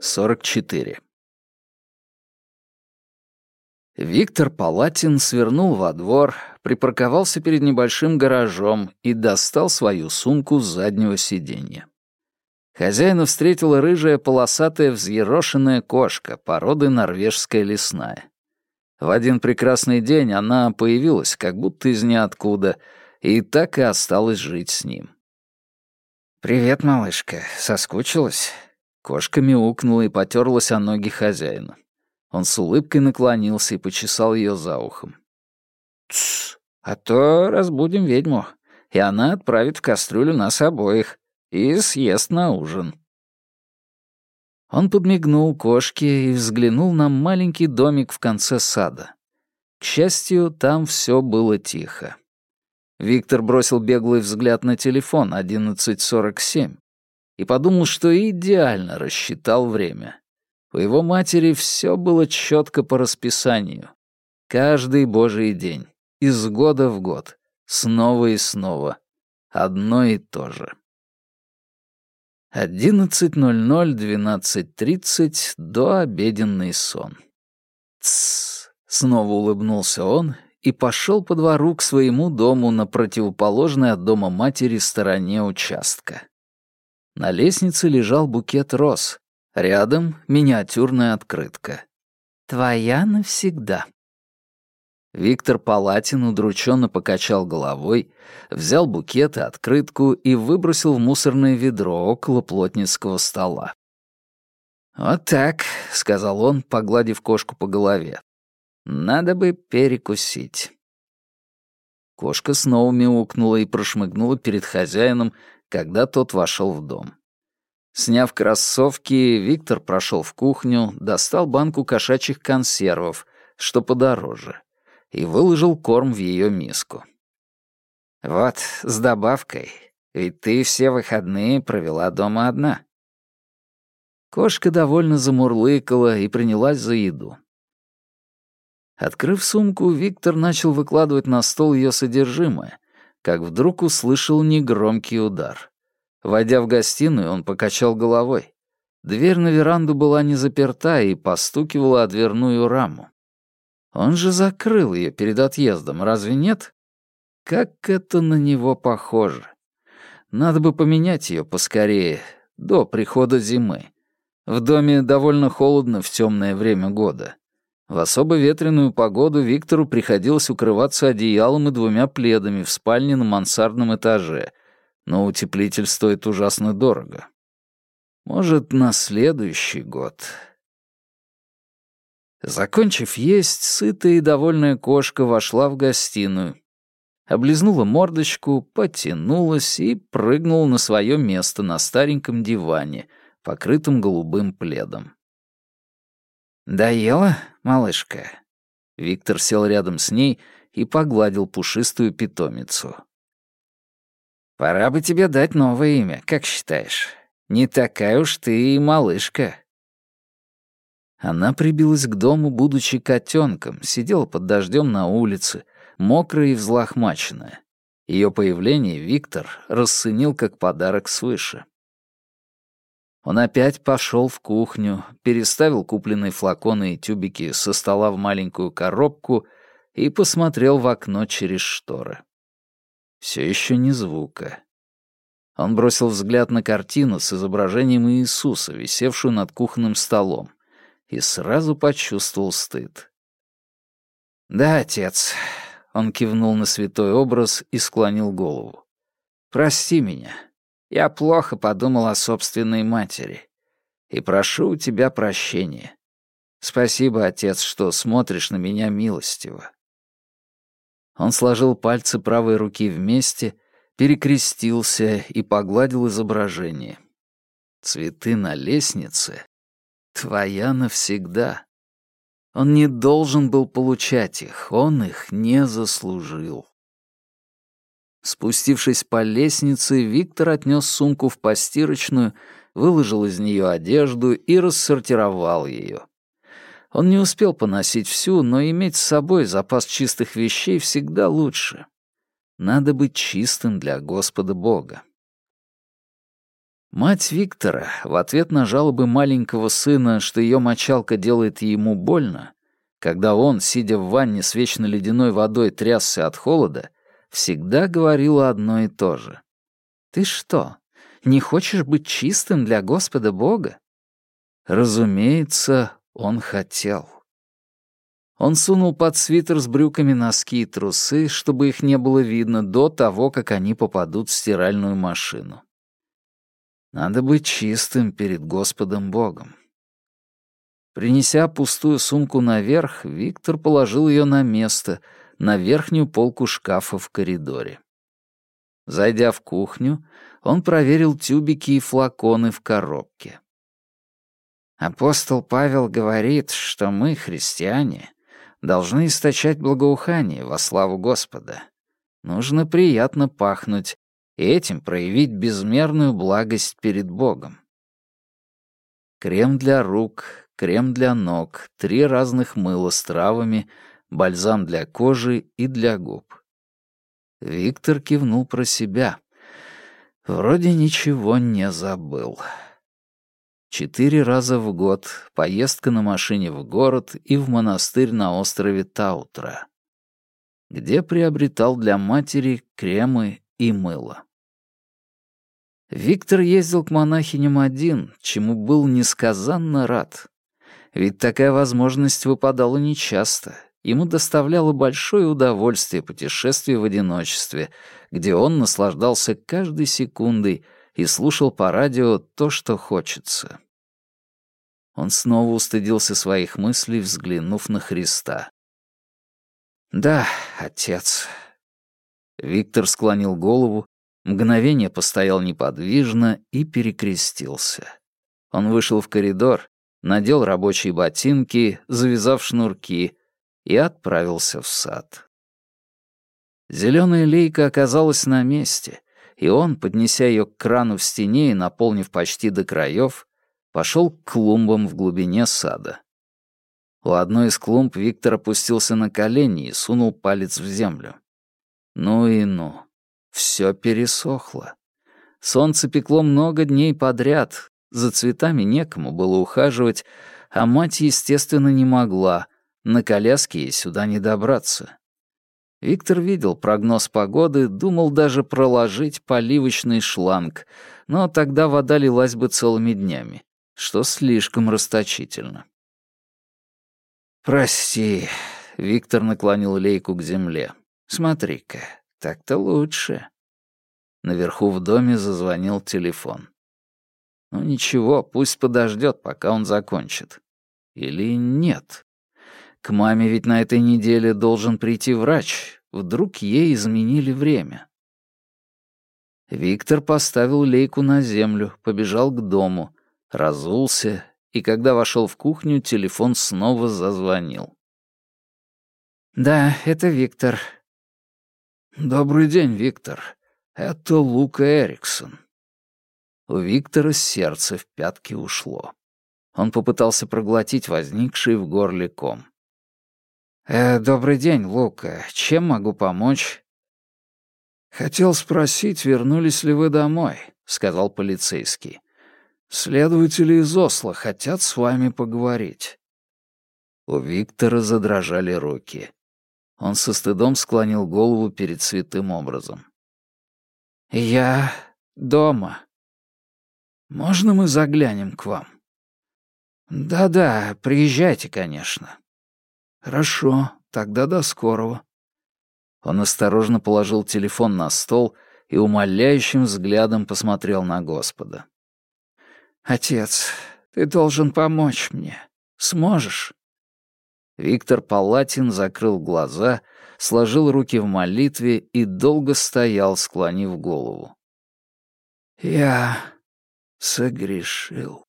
44. Виктор Палатин свернул во двор, припарковался перед небольшим гаражом и достал свою сумку с заднего сиденья. Хозяина встретила рыжая полосатая взъерошенная кошка породы норвежская лесная. В один прекрасный день она появилась как будто из ниоткуда и так и осталась жить с ним. «Привет, малышка. Соскучилась?» Кошка мяукнула и потерлась о ноги хозяина. Он с улыбкой наклонился и почесал ее за ухом. «Тссс, а то разбудим ведьму, и она отправит в кастрюлю нас обоих и съест на ужин». Он подмигнул кошке и взглянул на маленький домик в конце сада. К счастью, там все было тихо. Виктор бросил беглый взгляд на телефон 11.47 и подумал, что идеально рассчитал время. У его матери все было четко по расписанию. Каждый божий день, из года в год, снова и снова. Одно и то же. 11.00, 12.30 до обеденный сон. Тссс, снова улыбнулся он и пошел по двору к своему дому на противоположной от дома матери стороне участка. На лестнице лежал букет роз. Рядом миниатюрная открытка. «Твоя навсегда». Виктор Палатин удрученно покачал головой, взял букет и открытку и выбросил в мусорное ведро около плотницкого стола. «Вот так», — сказал он, погладив кошку по голове. «Надо бы перекусить». Кошка снова мяукнула и прошмыгнула перед хозяином, когда тот вошел в дом. Сняв кроссовки, Виктор прошел в кухню, достал банку кошачьих консервов, что подороже и выложил корм в ее миску. «Вот, с добавкой, ведь ты все выходные провела дома одна». Кошка довольно замурлыкала и принялась за еду. Открыв сумку, Виктор начал выкладывать на стол ее содержимое, как вдруг услышал негромкий удар. Войдя в гостиную, он покачал головой. Дверь на веранду была не заперта и постукивала о дверную раму. Он же закрыл ее перед отъездом, разве нет? Как это на него похоже. Надо бы поменять ее поскорее, до прихода зимы. В доме довольно холодно в темное время года. В особо ветреную погоду Виктору приходилось укрываться одеялом и двумя пледами в спальне на мансардном этаже, но утеплитель стоит ужасно дорого. Может, на следующий год. Закончив есть, сытая и довольная кошка вошла в гостиную, облизнула мордочку, потянулась и прыгнула на свое место на стареньком диване, покрытом голубым пледом. «Доела, малышка?» Виктор сел рядом с ней и погладил пушистую питомицу. «Пора бы тебе дать новое имя, как считаешь? Не такая уж ты и малышка». Она прибилась к дому, будучи котенком, сидела под дождем на улице, мокрая и взлохмаченная. Ее появление Виктор расценил как подарок свыше. Он опять пошел в кухню, переставил купленные флаконы и тюбики со стола в маленькую коробку и посмотрел в окно через шторы. Все еще ни звука. Он бросил взгляд на картину с изображением Иисуса, висевшую над кухонным столом и сразу почувствовал стыд. «Да, отец», — он кивнул на святой образ и склонил голову. «Прости меня. Я плохо подумал о собственной матери. И прошу у тебя прощения. Спасибо, отец, что смотришь на меня милостиво». Он сложил пальцы правой руки вместе, перекрестился и погладил изображение. Цветы на лестнице Твоя навсегда. Он не должен был получать их, он их не заслужил. Спустившись по лестнице, Виктор отнес сумку в постирочную, выложил из нее одежду и рассортировал ее. Он не успел поносить всю, но иметь с собой запас чистых вещей всегда лучше. Надо быть чистым для Господа Бога. Мать Виктора в ответ на жалобы маленького сына, что ее мочалка делает ему больно, когда он, сидя в ванне с вечно ледяной водой, трясся от холода, всегда говорила одно и то же. «Ты что, не хочешь быть чистым для Господа Бога?» Разумеется, он хотел. Он сунул под свитер с брюками носки и трусы, чтобы их не было видно до того, как они попадут в стиральную машину. Надо быть чистым перед Господом Богом. Принеся пустую сумку наверх, Виктор положил ее на место, на верхнюю полку шкафа в коридоре. Зайдя в кухню, он проверил тюбики и флаконы в коробке. Апостол Павел говорит, что мы, христиане, должны источать благоухание во славу Господа. Нужно приятно пахнуть и этим проявить безмерную благость перед Богом. Крем для рук, крем для ног, три разных мыла с травами, бальзам для кожи и для губ. Виктор кивнул про себя. Вроде ничего не забыл. Четыре раза в год поездка на машине в город и в монастырь на острове Таутра, где приобретал для матери кремы и мыло. Виктор ездил к монахиням один, чему был несказанно рад. Ведь такая возможность выпадала нечасто. Ему доставляло большое удовольствие путешествие в одиночестве, где он наслаждался каждой секундой и слушал по радио то, что хочется. Он снова устыдился своих мыслей, взглянув на Христа. «Да, отец». Виктор склонил голову, мгновение постоял неподвижно и перекрестился. Он вышел в коридор, надел рабочие ботинки, завязав шнурки, и отправился в сад. Зеленая лейка оказалась на месте, и он, поднеся ее к крану в стене и наполнив почти до краев, пошел к клумбам в глубине сада. У одной из клумб Виктор опустился на колени и сунул палец в землю. Ну и ну, все пересохло. Солнце пекло много дней подряд, за цветами некому было ухаживать, а мать, естественно, не могла, на коляске ей сюда не добраться. Виктор видел прогноз погоды, думал даже проложить поливочный шланг, но тогда вода лилась бы целыми днями что слишком расточительно. «Прости», — Виктор наклонил лейку к земле. «Смотри-ка, так-то лучше». Наверху в доме зазвонил телефон. «Ну ничего, пусть подождет, пока он закончит. Или нет. К маме ведь на этой неделе должен прийти врач. Вдруг ей изменили время». Виктор поставил лейку на землю, побежал к дому, разулся, и когда вошел в кухню, телефон снова зазвонил. «Да, это Виктор». «Добрый день, Виктор. Это Лука Эриксон». У Виктора сердце в пятки ушло. Он попытался проглотить возникший в горле ком. «Э, «Добрый день, Лука. Чем могу помочь?» «Хотел спросить, вернулись ли вы домой», — сказал полицейский. Следователи из Осло хотят с вами поговорить». У Виктора задрожали руки. Он со стыдом склонил голову перед святым образом. «Я дома. Можно мы заглянем к вам?» «Да-да, приезжайте, конечно». «Хорошо, тогда до скорого». Он осторожно положил телефон на стол и умоляющим взглядом посмотрел на Господа. «Отец, ты должен помочь мне. Сможешь?» Виктор Палатин закрыл глаза, сложил руки в молитве и долго стоял, склонив голову. «Я согрешил».